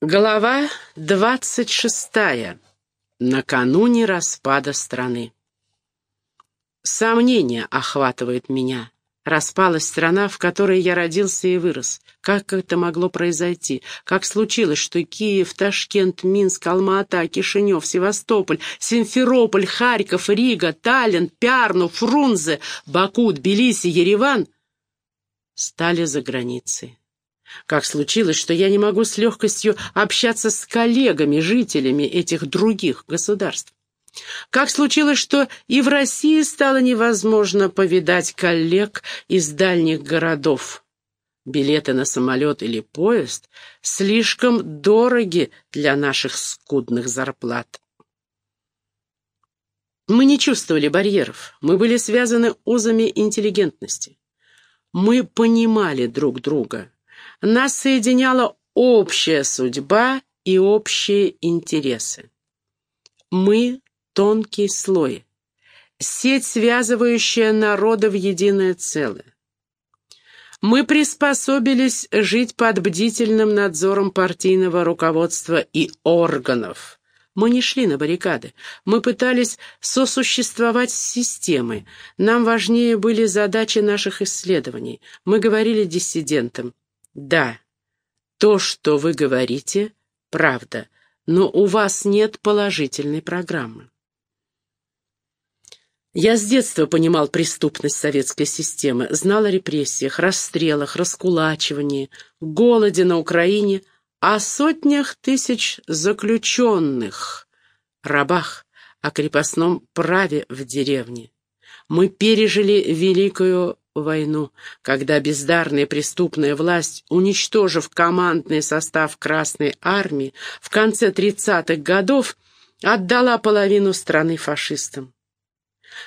Глава двадцать шестая. Накануне распада страны. Сомнение охватывает меня. Распалась страна, в которой я родился и вырос. Как это могло произойти? Как случилось, что Киев, Ташкент, Минск, Алма-Ата, Кишинев, Севастополь, Симферополь, Харьков, Рига, Таллин, Пярну, Фрунзе, Баку, Тбилиси, Ереван стали за границей? Как случилось, что я не могу с легкостью общаться с коллегами, жителями этих других государств? Как случилось, что и в России стало невозможно повидать коллег из дальних городов? Билеты на самолет или поезд слишком дороги для наших скудных зарплат. Мы не чувствовали барьеров, мы были связаны узами интеллигентности. Мы понимали друг друга, нас соединяла общая судьба и общие интересы. Мы — тонкий слой, сеть, связывающая народы в единое целое. Мы приспособились жить под бдительным надзором партийного руководства и органов. Мы не шли на баррикады. Мы пытались сосуществовать с системой. Нам важнее были задачи наших исследований. Мы говорили диссидентам. Да, то, что вы говорите, правда, но у вас нет положительной программы. Я с детства понимал преступность советской системы, знал о репрессиях, расстрелах, раскулачивании, голоде на Украине, о сотнях тысяч заключенных, рабах, о крепостном праве в деревне. Мы пережили Великую войну, когда бездарная преступная власть, уничтожив командный состав Красной Армии, в конце 30-х годов отдала половину страны фашистам.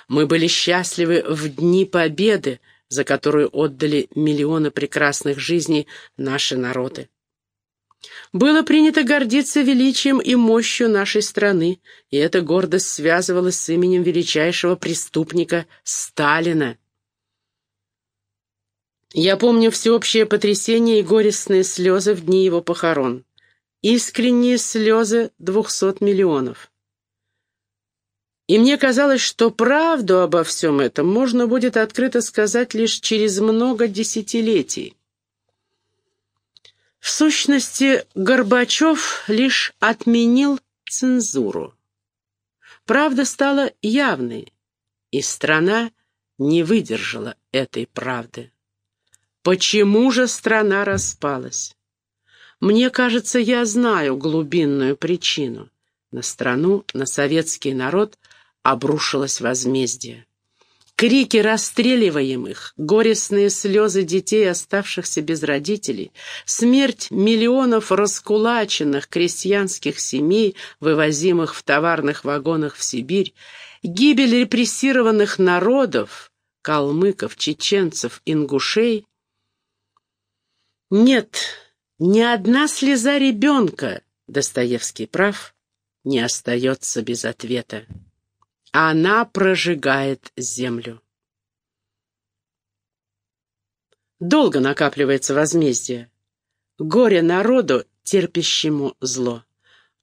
Мы были счастливы в дни победы, за которую отдали миллионы прекрасных жизней наши народы. Было принято гордиться величием и мощью нашей страны, и эта гордость связывалась с именем величайшего преступника Сталина. Я помню всеобщее потрясение и горестные слезы в дни его похорон. Искренние слезы двухсот миллионов. И мне казалось, что правду обо всем этом можно будет открыто сказать лишь через много десятилетий. В сущности, Горбачев лишь отменил цензуру. Правда стала явной, и страна не выдержала этой правды. Почему же страна распалась? Мне кажется, я знаю глубинную причину. На страну, на советский народ обрушилось возмездие. Крики расстреливаемых, горестные слезы детей, оставшихся без родителей, смерть миллионов раскулаченных крестьянских семей, вывозимых в товарных вагонах в Сибирь, гибель репрессированных народов, калмыков, чеченцев, ингушей нет, ни одна слеза ребенка, Достоевский прав, не остается без ответа. Она прожигает землю. Долго накапливается возмездие. Горе народу, терпящему зло.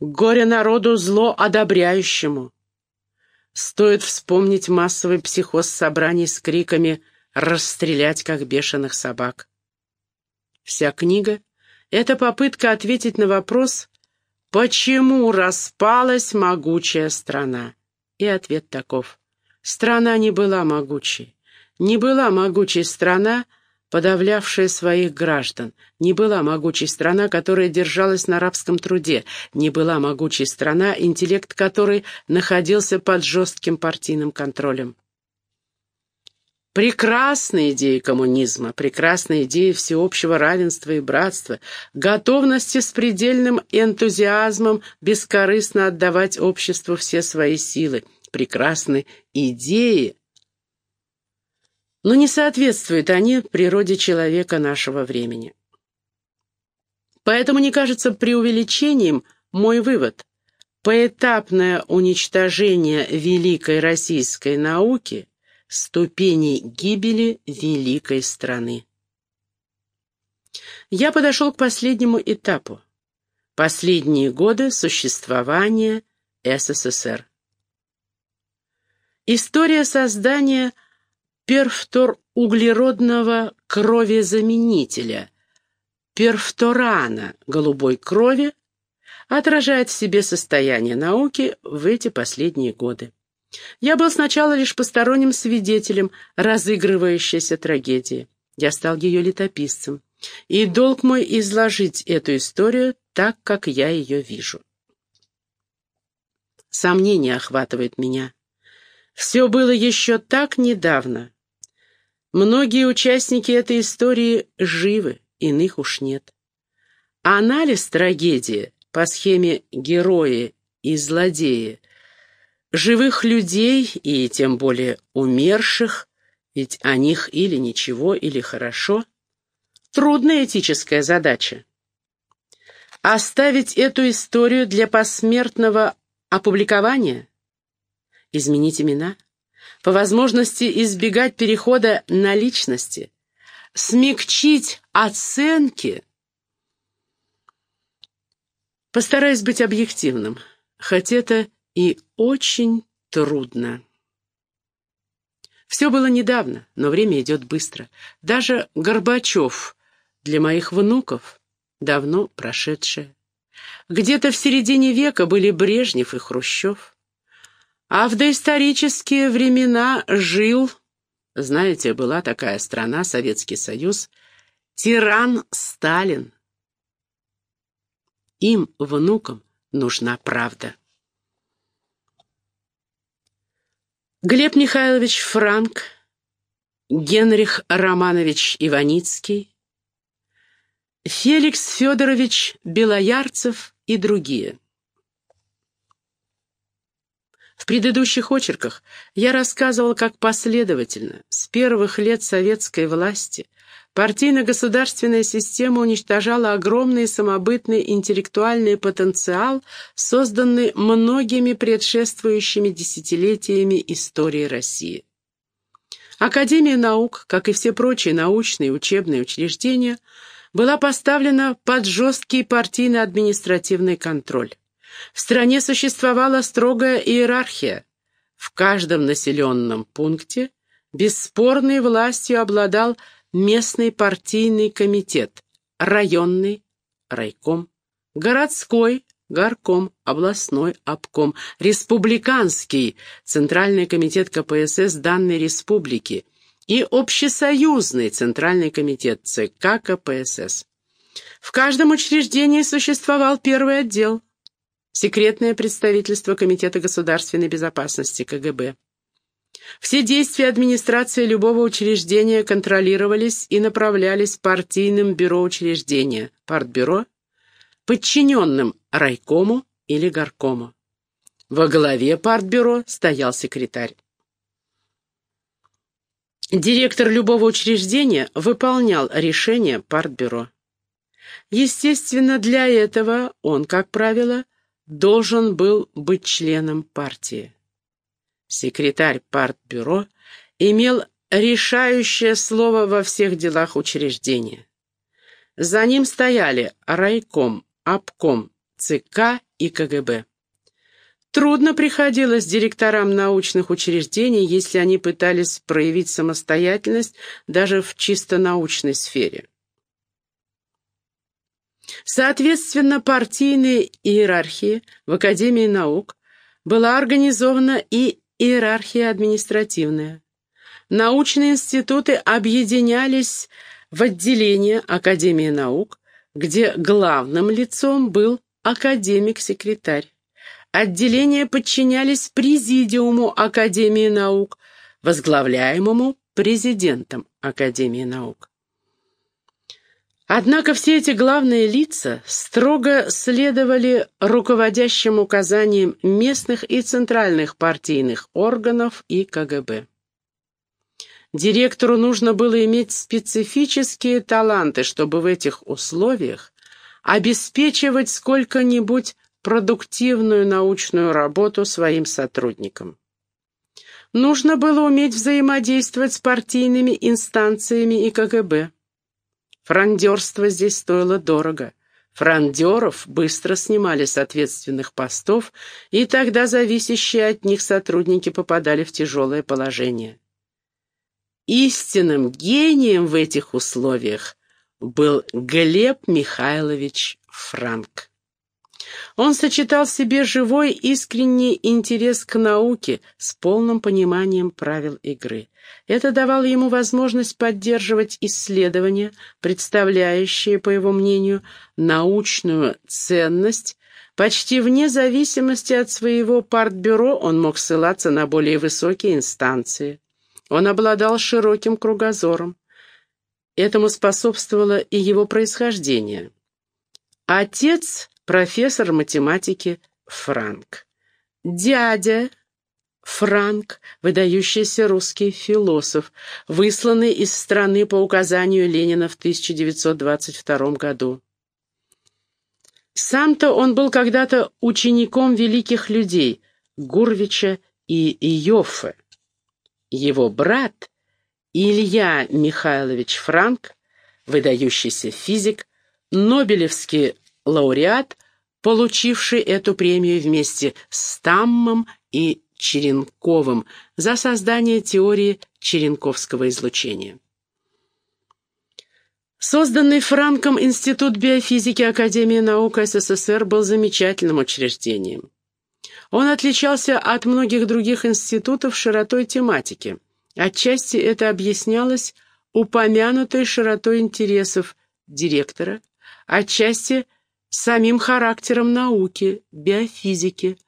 Горе народу, зло одобряющему. Стоит вспомнить массовый психоз собраний с криками «расстрелять, как бешеных собак». Вся книга — это попытка ответить на вопрос, почему распалась могучая страна. И ответ таков. Страна не была могучей. Не была могучей страна, подавлявшая своих граждан. Не была могучей страна, которая держалась на рабском труде. Не была могучей страна, интеллект которой находился под жестким партийным контролем. Прекрасная идея коммунизма, прекрасная идея всеобщего равенства и братства, готовности с предельным энтузиазмом бескорыстно отдавать обществу все свои силы. Прекрасные идеи, но не соответствуют они природе человека нашего времени. Поэтому не кажется преувеличением мой вывод. Поэтапное уничтожение великой российской науки – ступени гибели великой страны. Я подошел к последнему этапу. Последние годы существования СССР. История создания перфторуглеродного кровезаменителя, перфторана голубой крови, отражает в себе состояние науки в эти последние годы. Я был сначала лишь посторонним свидетелем разыгрывающейся трагедии. Я стал ее летописцем. И долг мой изложить эту историю так, как я ее вижу. Сомнение охватывает меня. Все было еще так недавно. Многие участники этой истории живы, иных уж нет. Анализ трагедии по схеме герои и злодеи, живых людей и тем более умерших, ведь о них или ничего, или хорошо – Трудная этическая задача. Оставить эту историю для посмертного опубликования? Изменить имена? По возможности избегать перехода на личности? Смягчить оценки? Постараюсь быть объективным, хоть это и очень трудно. Все было недавно, но время идет быстро. Даже Горбачев для моих внуков давно прошедшее. Где-то в середине века были Брежнев и Хрущев. А в доисторические времена жил, знаете, была такая страна, Советский Союз, тиран Сталин. Им, внукам, нужна правда. Глеб Михайлович Франк, Генрих Романович Иваницкий, Феликс Федорович Белоярцев и другие. В предыдущих очерках я рассказывал, как последовательно, с первых лет советской власти, партийно-государственная система уничтожала огромный самобытный интеллектуальный потенциал, созданный многими предшествующими десятилетиями истории России. Академия наук, как и все прочие научные и учебные учреждения – была поставлена под жесткий партийно-административный контроль. В стране существовала строгая иерархия. В каждом населенном пункте бесспорной властью обладал местный партийный комитет, районный – райком, городской – горком, областной – обком, республиканский – Центральный комитет КПСС данной республики – и Общесоюзный Центральный комитет ЦК КПСС. В каждом учреждении существовал первый отдел, секретное представительство Комитета государственной безопасности КГБ. Все действия администрации любого учреждения контролировались и направлялись партийным бюро учреждения, партбюро, подчиненным райкому или горкому. Во главе партбюро стоял секретарь. Директор любого учреждения выполнял решение партбюро. Естественно, для этого он, как правило, должен был быть членом партии. Секретарь партбюро имел решающее слово во всех делах учреждения. За ним стояли райком, обком, ЦК и КГБ. Трудно приходилось директорам научных учреждений, если они пытались проявить самостоятельность даже в чисто научной сфере. Соответственно, партийной иерархии в Академии наук была организована и иерархия административная. Научные институты объединялись в отделение Академии наук, где главным лицом был академик-секретарь. Отделения подчинялись Президиуму Академии наук, возглавляемому президентом Академии наук. Однако все эти главные лица строго следовали руководящим указаниям местных и центральных партийных органов и КГБ. Директору нужно было иметь специфические таланты, чтобы в этих условиях обеспечивать сколько-нибудь продуктивную научную работу своим сотрудникам. Нужно было уметь взаимодействовать с партийными инстанциями и КГБ. Фрондерство здесь стоило дорого. Франдеров быстро снимали с ответственных постов, и тогда зависящие от них сотрудники попадали в тяжелое положение. Истинным гением в этих условиях был Глеб Михайлович Франк. Он сочетал в себе живой искренний интерес к науке с полным пониманием правил игры. Это давало ему возможность поддерживать исследования, представляющие, по его мнению, научную ценность. Почти вне зависимости от своего партбюро он мог ссылаться на более высокие инстанции. Он обладал широким кругозором. Этому способствовало и его происхождение. Отец — профессор математики Франк. Дядя Франк, выдающийся русский философ, высланный из страны по указанию Ленина в 1922 году. Сам-то он был когда-то учеником великих людей Гурвича и Иоффе. Его брат Илья Михайлович Франк, выдающийся физик, Нобелевский лауреат, получивший эту премию вместе с Таммом и Черенковым за создание теории черенковского излучения. Созданный Франком Институт биофизики Академии наук СССР был замечательным учреждением. Он отличался от многих других институтов широтой тематики. Отчасти это объяснялось упомянутой широтой интересов директора, отчасти самим характером науки, биофизики,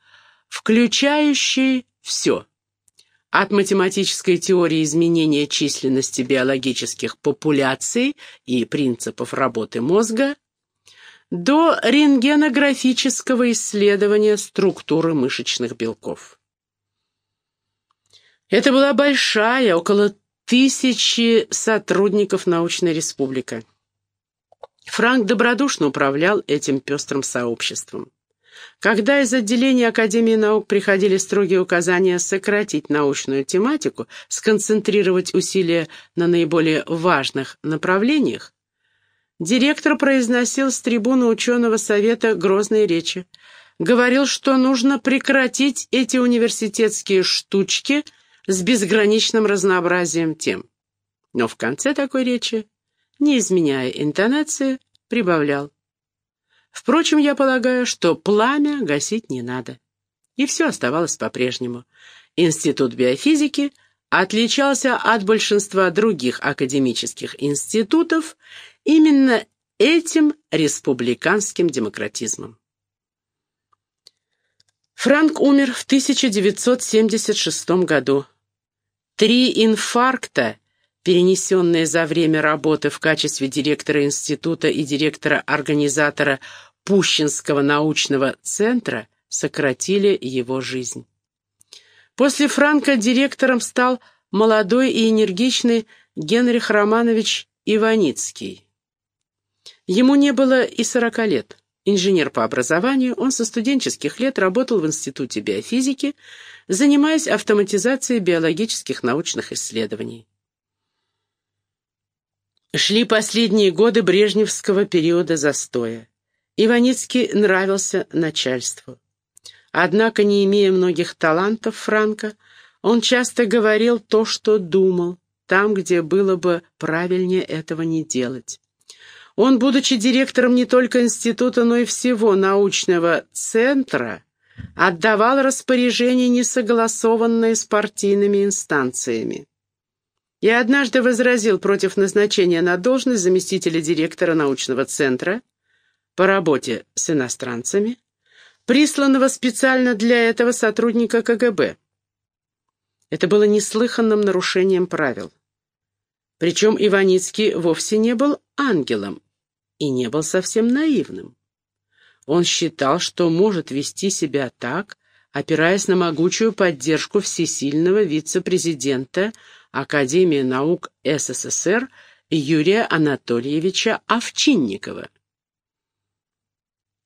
включающей все. От математической теории изменения численности биологических популяций и принципов работы мозга до рентгенографического исследования структуры мышечных белков. Это была большая, около тысячи сотрудников научной республика. Франк добродушно управлял этим пестрым сообществом. Когда из отделения Академии наук приходили строгие указания сократить научную тематику, сконцентрировать усилия на наиболее важных направлениях, директор произносил с трибуны ученого совета грозные речи. Говорил, что нужно прекратить эти университетские штучки с безграничным разнообразием тем. Но в конце такой речи, не изменяя интонации, прибавлял. Впрочем, я полагаю, что пламя гасить не надо. И все оставалось по-прежнему. Институт биофизики отличался от большинства других академических институтов именно этим республиканским демократизмом. Франк умер в 1976 году. Три инфаркта, перенесенные за время работы в качестве директора института и директора-организатора Пущинского научного центра, сократили его жизнь. После Франка директором стал молодой и энергичный Генрих Романович Иваницкий. Ему не было и сорока лет. Инженер по образованию, он со студенческих лет работал в Институте биофизики, занимаясь автоматизацией биологических научных исследований. Шли последние годы брежневского периода застоя. Иваницкий нравился начальству. Однако, не имея многих талантов Франка, он часто говорил то, что думал, там, где было бы правильнее этого не делать. Он, будучи директором не только института, но и всего научного центра, отдавал распоряжения, несогласованные с партийными инстанциями. Я однажды возразил против назначения на должность заместителя директора научного центра по работе с иностранцами, присланного специально для этого сотрудника КГБ. Это было неслыханным нарушением правил. Причем Иваницкий вовсе не был ангелом, и не был совсем наивным. Он считал, что может вести себя так, опираясь на могучую поддержку всесильного вице-президента Академии наук СССР Юрия Анатольевича Овчинникова.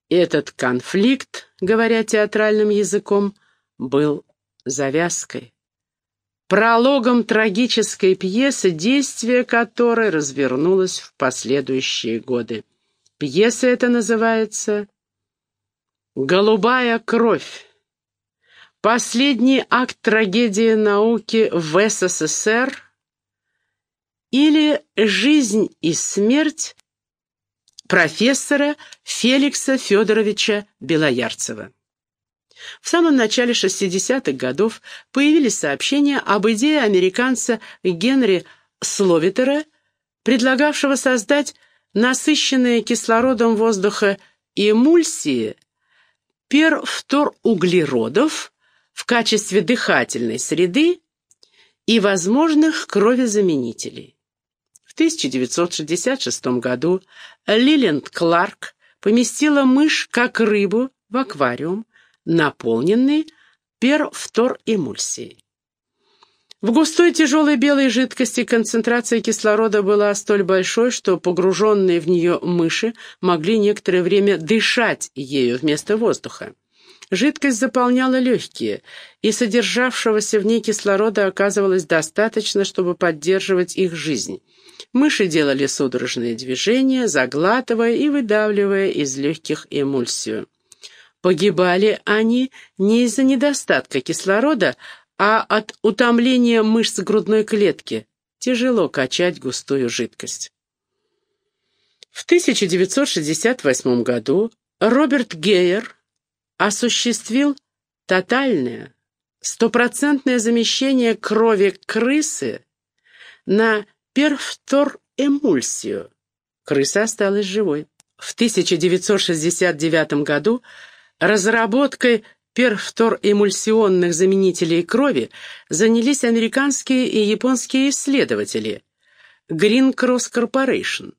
Этот конфликт, говоря театральным языком, был завязкой, прологом трагической пьесы, действие которой развернулось в последующие годы. Пьеса эта называется «Голубая кровь». Последний акт трагедии науки в СССР или «Жизнь и смерть» профессора Феликса Федоровича Белоярцева. В самом начале 60-х годов появились сообщения об идее американца Генри Словитера, предлагавшего создать насыщенные кислородом воздуха эмульсии перфторуглеродов в качестве дыхательной среды и возможных кровезаменителей. В 1966 году Лилианд Кларк поместила мышь как рыбу в аквариум, наполненный перфторэмульсией. В густой тяжелой белой жидкости концентрация кислорода была столь большой, что погруженные в нее мыши могли некоторое время дышать ею вместо воздуха. Жидкость заполняла легкие, и содержавшегося в ней кислорода оказывалось достаточно, чтобы поддерживать их жизнь. Мыши делали судорожные движения, заглатывая и выдавливая из легких эмульсию. Погибали они не из-за недостатка кислорода, а от утомления мышц грудной клетки. Тяжело качать густую жидкость. В 1968 году Роберт Гейер осуществил тотальное, стопроцентное замещение крови крысы на перфторэмульсию. Крыса осталась живой. В 1969 году разработкой перфторэмульсионных заменителей крови занялись американские и японские исследователи Green Cross Corporation.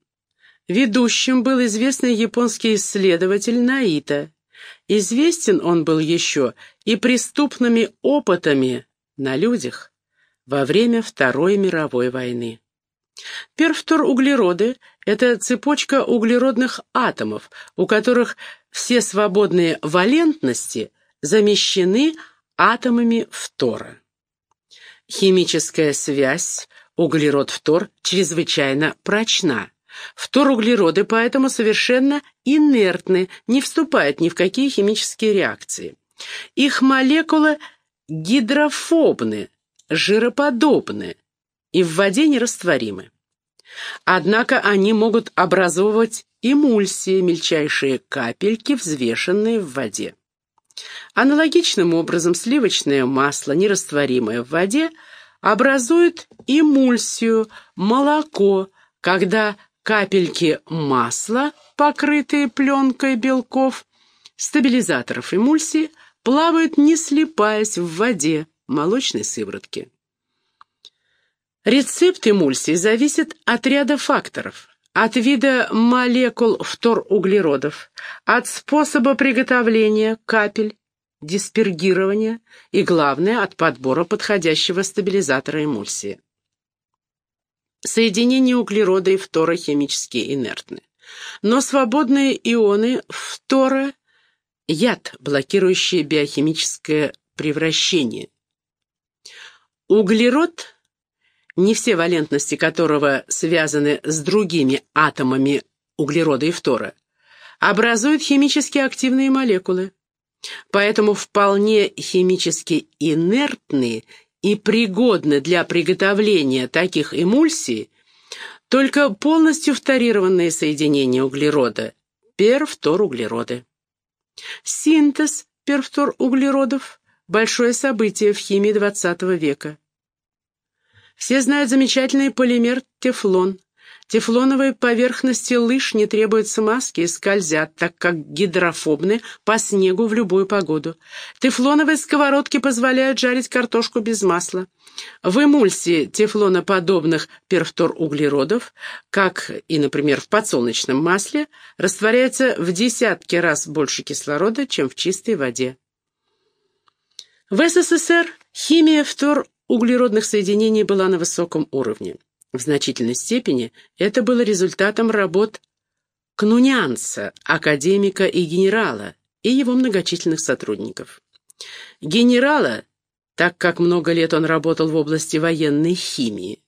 Ведущим был известный японский исследователь Наита. Известен он был еще и преступными опытами на людях во время Второй мировой войны. Перфтор-углероды — это цепочка углеродных атомов, у которых все свободные валентности замещены атомами фтора. Химическая связь углерод-фтор чрезвычайно прочна. Фторуглероды поэтому совершенно инертны, не вступают ни в какие химические реакции. Их молекулы гидрофобны, жироподобны и в воде нерастворимы. Однако они могут образовывать эмульсии, мельчайшие капельки, взвешенные в воде. Аналогичным образом сливочное масло, нерастворимое в воде, образует эмульсию, молоко, когда капельки масла, покрытые пленкой белков, стабилизаторов эмульсии, плавают, не слипаясь в воде молочной сыворотки. Рецепт эмульсии зависит от ряда факторов, от вида молекул фторуглеродов, от способа приготовления капель, диспергирования и, главное, от подбора подходящего стабилизатора эмульсии. Соединения углерода и фтора химически инертны. Но свободные ионы фтора – яд, блокирующий биохимическое превращение. Углерод, не все валентности которого связаны с другими атомами углерода и фтора, образует химически активные молекулы. Поэтому вполне химически инертные и пригодны для приготовления таких эмульсий только полностью фторированные соединения углерода, перфторуглероды. Синтез перфторуглеродов – большое событие в химии XX века. Все знают замечательный полимер тефлон, Тефлоновые поверхности лыж не требуют смазки и скользят, так как гидрофобны по снегу в любую погоду. Тефлоновые сковородки позволяют жарить картошку без масла. В эмульсии тефлоноподобных перфторуглеродов, как и, например, в подсолнечном масле, растворяется в десятки раз больше кислорода, чем в чистой воде. В СССР химия фторуглеродных соединений была на высоком уровне. В значительной степени это было результатом работ Кнунянца, академика и генерала, и его многочисленных сотрудников. Генерала, так как много лет он работал в области военной химии,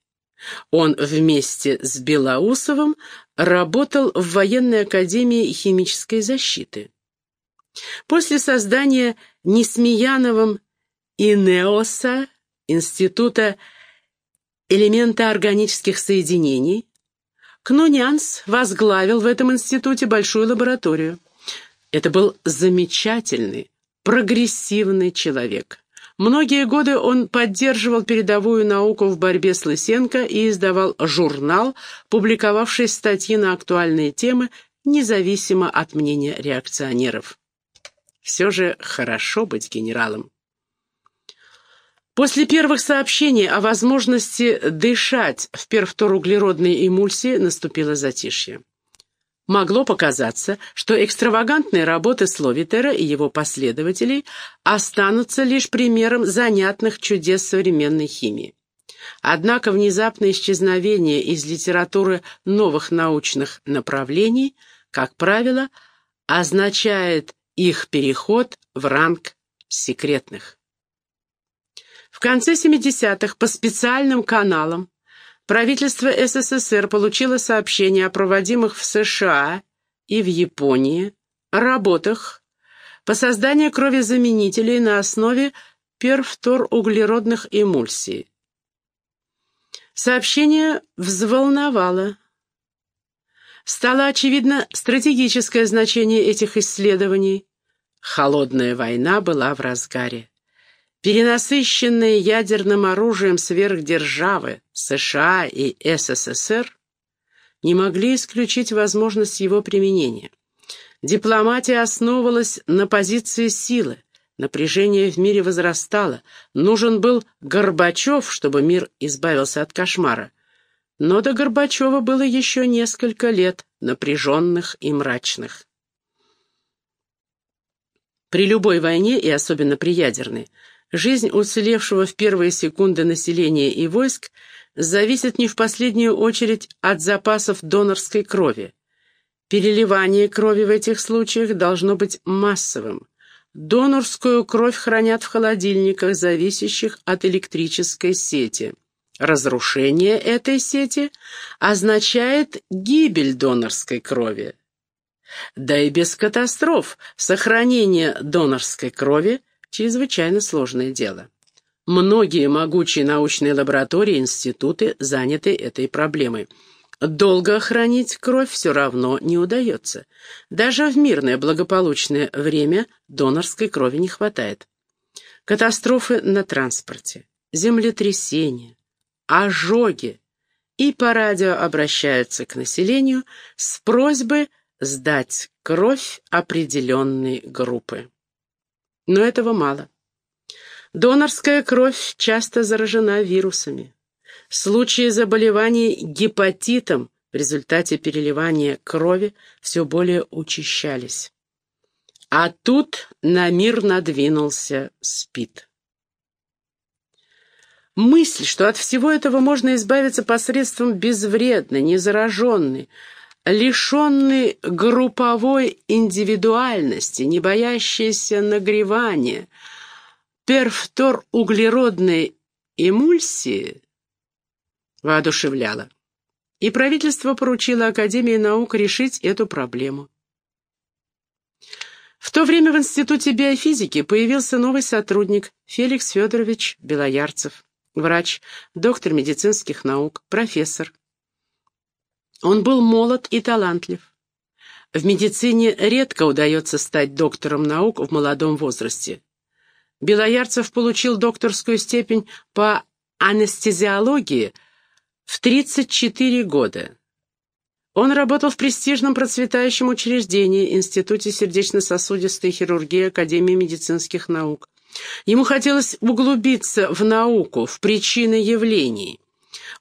Он вместе с Белоусовым работал в военной академии химической защиты. После создания Несмеяновым ИНЕОСа, Института элемента органических соединений, Кнунянс возглавил в этом институте большую лабораторию. Это был замечательный, прогрессивный человек. Многие годы он поддерживал передовую науку в борьбе с Лысенко и издавал журнал, публиковавший статьи на актуальные темы, независимо от мнения реакционеров. Все же хорошо быть генералом. После первых сообщений о возможности дышать в перфторуглеродной эмульсии наступило затишье. Могло показаться, что экстравагантные работы Словитера и его последователей останутся лишь примером занятных чудес современной химии. Однако внезапное исчезновение из литературы новых научных направлений, как правило, означает их переход в ранг секретных. В конце 70-х по специальным каналам правительство СССР получило сообщение о проводимых в США и в Японии работах по созданию кровезаменителей на основе перфторуглеродных эмульсий. Сообщение взволновало. Стало очевидно стратегическое значение этих исследований. Холодная война была в разгаре. Перенасыщенные ядерным оружием сверхдержавы США и СССР не могли исключить возможность его применения. Дипломатия основывалась на позиции силы, напряжение в мире возрастало, нужен был Горбачев, чтобы мир избавился от кошмара. Но до Горбачева было еще несколько лет, напряженных и мрачных. При любой войне, и особенно при ядерной, Жизнь уцелевшего в первые секунды населения и войск зависит не в последнюю очередь от запасов донорской крови. Переливание крови в этих случаях должно быть массовым. Донорскую кровь хранят в холодильниках, зависящих от электрической сети. Разрушение этой сети означает гибель донорской крови. Да и без катастроф сохранение донорской крови Чрезвычайно сложное дело. Многие могучие научные лаборатории и институты заняты этой проблемой. Долго хранить кровь все равно не удается. Даже в мирное благополучное время донорской крови не хватает. Катастрофы на транспорте, землетрясения, ожоги. И по радио обращаются к населению с просьбой сдать кровь определенной группы. Но этого мало. Донорская кровь часто заражена вирусами. Случаи заболеваний гепатитом в результате переливания крови все более учащались. А тут на мир надвинулся СПИД. Мысль, что от всего этого можно избавиться посредством безвредной, незараженной, лишенный групповой индивидуальности, не боящийся нагревания, перфтор углеродной эмульсии воодушевляла. И правительство поручило Академии наук решить эту проблему. В то время в Институте биофизики появился новый сотрудник Феликс Федорович Белоярцев, врач, доктор медицинских наук, профессор, он был молод и талантлив. В медицине редко удается стать доктором наук в молодом возрасте. Белоярцев получил докторскую степень по анестезиологии в 34 года. Он работал в престижном процветающем учреждении Институте сердечно-сосудистой хирургии Академии медицинских наук. Ему хотелось углубиться в науку, в причины явлений.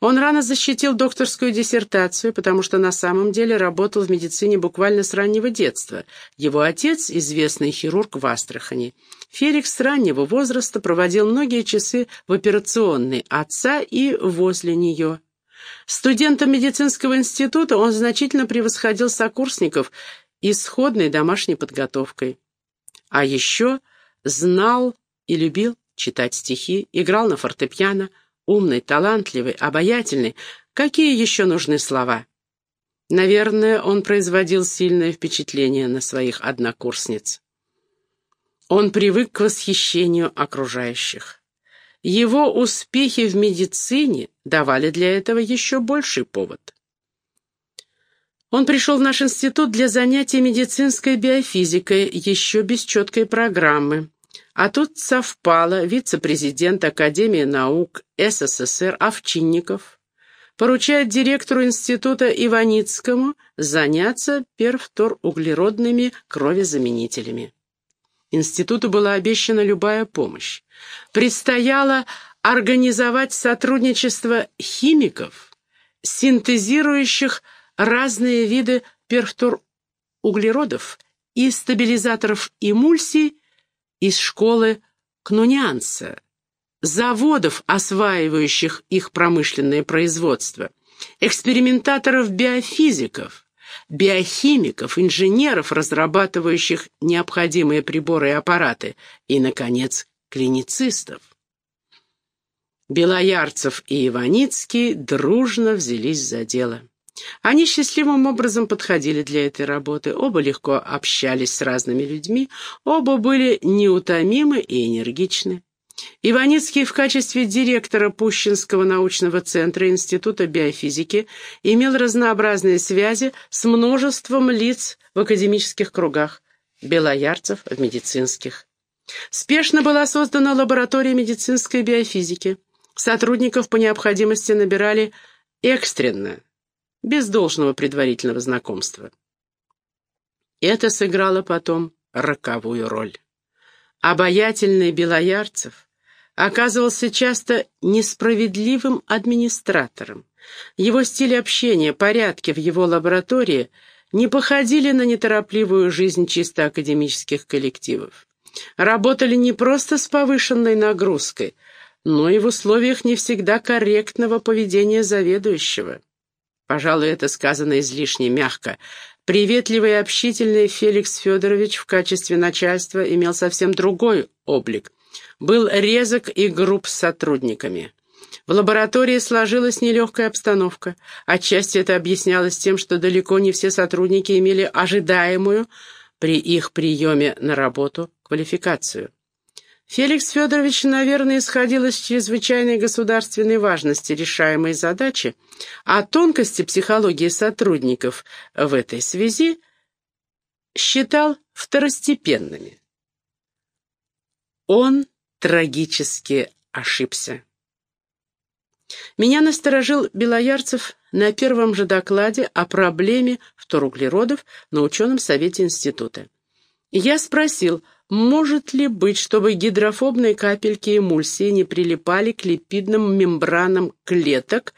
Он рано защитил докторскую диссертацию, потому что на самом деле работал в медицине буквально с раннего детства. Его отец – известный хирург в Астрахани. Феликс с раннего возраста проводил многие часы в операционной отца и возле нее. Студентом медицинского института он значительно превосходил сокурсников исходной домашней подготовкой. А еще знал и любил читать стихи, играл на фортепиано – умный, талантливый, обаятельный. Какие еще нужны слова? Наверное, он производил сильное впечатление на своих однокурсниц. Он привык к восхищению окружающих. Его успехи в медицине давали для этого еще больший повод. Он пришел в наш институт для занятий медицинской биофизикой, еще без четкой программы. А тут совпало вице-президент Академии наук СССР Овчинников, поручает директору института Иваницкому заняться перфторуглеродными кровезаменителями. Институту была обещана любая помощь. Предстояло организовать сотрудничество химиков, синтезирующих разные виды перфторуглеродов и стабилизаторов эмульсий из школы Кнунианца, заводов, осваивающих их промышленное производство, экспериментаторов-биофизиков, биохимиков, инженеров, разрабатывающих необходимые приборы и аппараты, и, наконец, клиницистов. Белоярцев и Иваницкий дружно взялись за дело. Они счастливым образом подходили для этой работы, оба легко общались с разными людьми, оба были неутомимы и энергичны. Иваницкий в качестве директора Пущинского научного центра Института биофизики имел разнообразные связи с множеством лиц в академических кругах, белоярцев в медицинских. Спешно была создана лаборатория медицинской биофизики. Сотрудников по необходимости набирали экстренно, без должного предварительного знакомства. Это сыграло потом роковую роль. Обаятельный Белоярцев оказывался часто несправедливым администратором. Его стиль общения, порядки в его лаборатории не походили на неторопливую жизнь чисто академических коллективов. Работали не просто с повышенной нагрузкой, но и в условиях не всегда корректного поведения заведующего. Пожалуй, это сказано излишне мягко. Приветливый и общительный Феликс Федорович в качестве начальства имел совсем другой облик. Был резок и груб с сотрудниками. В лаборатории сложилась нелегкая обстановка. Отчасти это объяснялось тем, что далеко не все сотрудники имели ожидаемую при их приеме на работу квалификацию. Феликс Федорович, наверное, исходил из чрезвычайной государственной важности решаемой задачи, а тонкости психологии сотрудников в этой связи считал второстепенными. Он трагически ошибся. Меня насторожил Белоярцев на первом же докладе о проблеме вторуглеродов на ученом совете института. Я спросил, может ли быть, чтобы гидрофобные капельки эмульсии не прилипали к липидным мембранам клеток,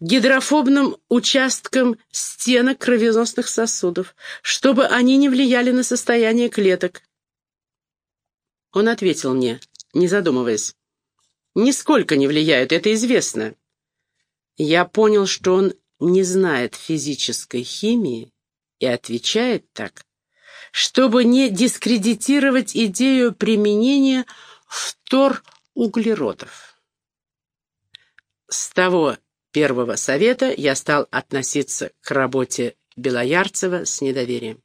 гидрофобным участкам стенок кровеносных сосудов, чтобы они не влияли на состояние клеток? Он ответил мне, не задумываясь, «Нисколько не влияют, это известно». Я понял, что он не знает физической химии и отвечает так, чтобы не дискредитировать идею применения вторуглеродов. С того первого совета я стал относиться к работе Белоярцева с недоверием.